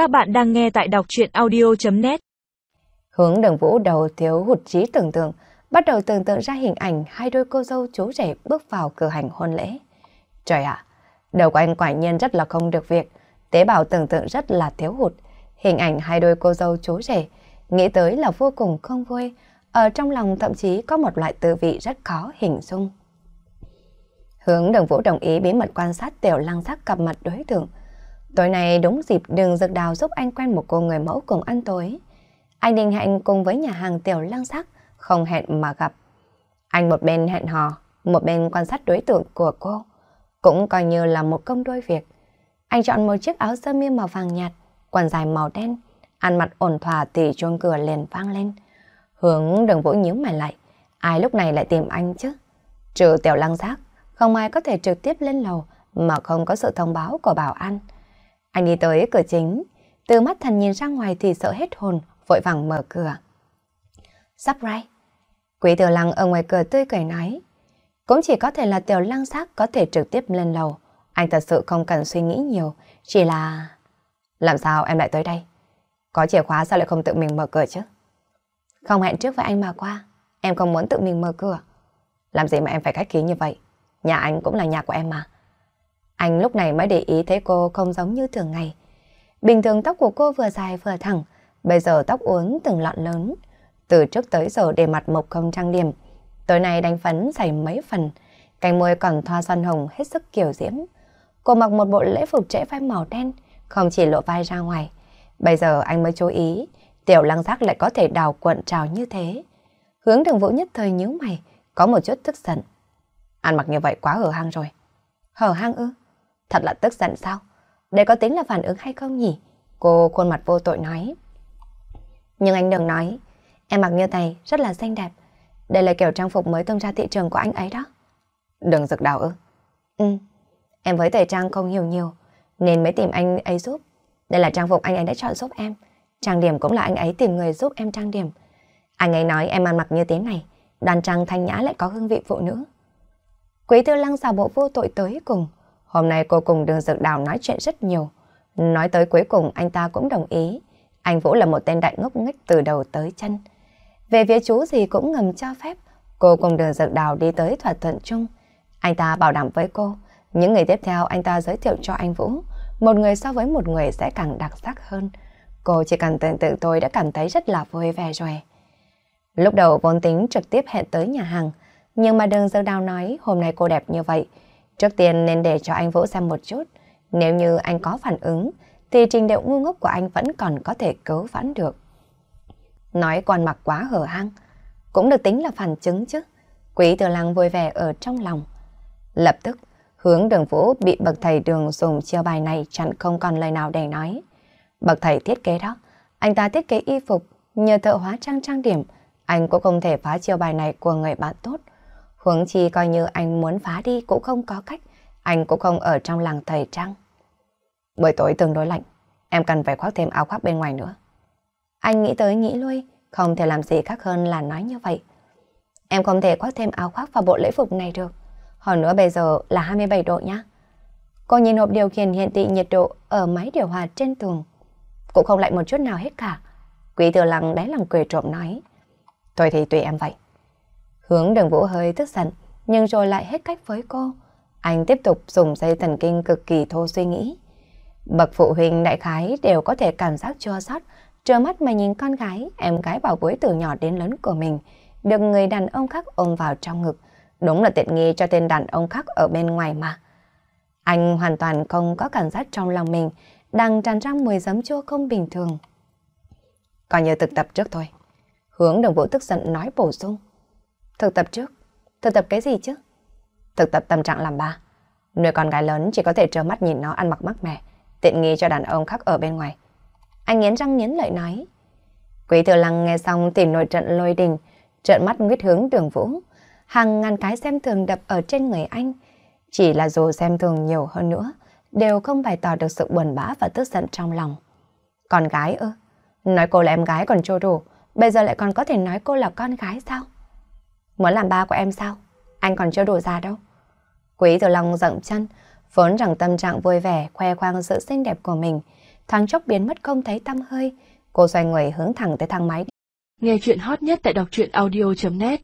Các bạn đang nghe tại đọc chuyện audio.net Hướng đường vũ đầu thiếu hụt trí tưởng tượng, bắt đầu tưởng tượng ra hình ảnh hai đôi cô dâu chú rể bước vào cửa hành hôn lễ. Trời ạ, đầu của anh quả nhiên rất là không được việc, tế bào tưởng tượng rất là thiếu hụt. Hình ảnh hai đôi cô dâu chú rể, nghĩ tới là vô cùng không vui, ở trong lòng thậm chí có một loại tư vị rất khó hình dung. Hướng đường vũ đồng ý bí mật quan sát tiểu lăng sắc cặp mặt đối tượng. Tối nay đúng dịp đường dược đào giúp anh quen một cô người mẫu cùng ăn tối. Anh định hẹn cùng với nhà hàng tiểu lăng sắc, không hẹn mà gặp. Anh một bên hẹn hò, một bên quan sát đối tượng của cô. Cũng coi như là một công đôi việc. Anh chọn một chiếc áo sơ mi màu vàng nhạt, quần dài màu đen, ăn mặc ổn thỏa thì chuông cửa liền vang lên. Hướng đường vũ nhíu mày lại, ai lúc này lại tìm anh chứ? Trừ tiểu lăng giác, không ai có thể trực tiếp lên lầu mà không có sự thông báo của bảo an. Anh đi tới cửa chính, từ mắt thần nhìn ra ngoài thì sợ hết hồn, vội vàng mở cửa. Surprise! Quý tiểu lăng ở ngoài cửa tươi cười nói. Cũng chỉ có thể là tiểu lăng xác có thể trực tiếp lên lầu. Anh thật sự không cần suy nghĩ nhiều, chỉ là... Làm sao em lại tới đây? Có chìa khóa sao lại không tự mình mở cửa chứ? Không hẹn trước với anh mà qua, em không muốn tự mình mở cửa. Làm gì mà em phải khách khí như vậy? Nhà anh cũng là nhà của em mà. Anh lúc này mới để ý thấy cô không giống như thường ngày. Bình thường tóc của cô vừa dài vừa thẳng, bây giờ tóc uốn từng lọn lớn. Từ trước tới giờ để mặt mộc không trang điểm. Tối nay đánh phấn dày mấy phần, cánh môi còn thoa son hồng hết sức kiểu diễm. Cô mặc một bộ lễ phục trễ vai màu đen, không chỉ lộ vai ra ngoài. Bây giờ anh mới chú ý, tiểu lăng giác lại có thể đào cuộn trào như thế. Hướng đường vũ nhất thời nhíu mày, có một chút tức giận. Ăn mặc như vậy quá hở hang rồi. Hở hang ư? Thật là tức giận sao? Đây có tính là phản ứng hay không nhỉ? Cô khuôn mặt vô tội nói. Nhưng anh đừng nói, em mặc như này rất là xinh đẹp. Đây là kiểu trang phục mới tung ra thị trường của anh ấy đó. Đừng giật đào ư? Ừ, em với thời trang không hiểu nhiều, nên mới tìm anh ấy giúp. Đây là trang phục anh ấy đã chọn giúp em. Trang điểm cũng là anh ấy tìm người giúp em trang điểm. Anh ấy nói em ăn mặc như thế này, đoan trang thanh nhã lại có hương vị phụ nữ. Quý tư lăng xào bộ vô tội tới cùng. Hôm nay cô cùng đường dược đào nói chuyện rất nhiều. Nói tới cuối cùng, anh ta cũng đồng ý. Anh Vũ là một tên đại ngốc nghếch từ đầu tới chân. Về phía chú gì cũng ngầm cho phép. Cô cùng đường dược đào đi tới thỏa thuận chung. Anh ta bảo đảm với cô. Những người tiếp theo, anh ta giới thiệu cho anh Vũ. Một người so với một người sẽ càng đặc sắc hơn. Cô chỉ cần tưởng tượng tôi đã cảm thấy rất là vui vẻ rồi. Lúc đầu vốn tính trực tiếp hẹn tới nhà hàng. Nhưng mà đường dược đào nói, hôm nay cô đẹp như vậy. Trước tiên nên để cho anh Vũ xem một chút. Nếu như anh có phản ứng, thì trình độ ngu ngốc của anh vẫn còn có thể cứu vãn được. Nói còn mặc quá hở hang, cũng được tính là phản chứng chứ. Quý tử lăng vui vẻ ở trong lòng. Lập tức, hướng đường Vũ bị bậc thầy đường dùng chiêu bài này chặn không còn lời nào để nói. Bậc thầy thiết kế đó, anh ta thiết kế y phục, nhờ thợ hóa trang trang điểm, anh cũng không thể phá chiêu bài này của người bạn tốt. Huống chi coi như anh muốn phá đi cũng không có cách, anh cũng không ở trong làng thầy trang. Buổi tối tương đối lạnh, em cần phải khoác thêm áo khoác bên ngoài nữa. Anh nghĩ tới nghĩ lui, không thể làm gì khác hơn là nói như vậy. Em không thể khoác thêm áo khoác vào bộ lễ phục này được. Hơn nữa bây giờ là 27 độ nhá. Cô nhìn hộp điều khiển hiện thị nhiệt độ ở máy điều hòa trên tường. Cũng không lạnh một chút nào hết cả. Quý tử lặng đáy lòng cười trộm nói. Thôi thì tùy em vậy. Hướng đường vũ hơi tức giận, nhưng rồi lại hết cách với cô. Anh tiếp tục dùng dây thần kinh cực kỳ thô suy nghĩ. Bậc phụ huynh đại khái đều có thể cảm giác chua xót, trơ mắt mà nhìn con gái, em gái bảo bối từ nhỏ đến lớn của mình, được người đàn ông khác ôm vào trong ngực. Đúng là tiện nghi cho tên đàn ông khác ở bên ngoài mà. Anh hoàn toàn không có cảm giác trong lòng mình đang tràn ra mùi giấm chua không bình thường. Coi như thực tập trước thôi. Hướng đồng vũ tức giận nói bổ sung. Thực tập trước? Thực tập cái gì chứ? Thực tập tâm trạng làm ba. Nuôi con gái lớn chỉ có thể trơ mắt nhìn nó ăn mặc mắc mẻ, tiện nghi cho đàn ông khác ở bên ngoài. Anh nghiến răng nghiến lợi nói. Quý thừa lăng nghe xong tìm nổi trận lôi đình, trợn mắt nguyết hướng đường vũ. Hàng ngàn cái xem thường đập ở trên người anh. Chỉ là dù xem thường nhiều hơn nữa, đều không bày tỏ được sự buồn bã và tức giận trong lòng. Con gái ư? Nói cô là em gái còn trô đủ, bây giờ lại còn có thể nói cô là con gái sao? Muốn làm ba của em sao? Anh còn chưa đủ già đâu. Quý tử lòng rộng chân, vốn rằng tâm trạng vui vẻ, khoe khoang sự xinh đẹp của mình, thoáng chốc biến mất không thấy tăm hơi. Cô xoay người hướng thẳng tới thang máy. Nghe chuyện hot nhất tại đọc truyện audio.net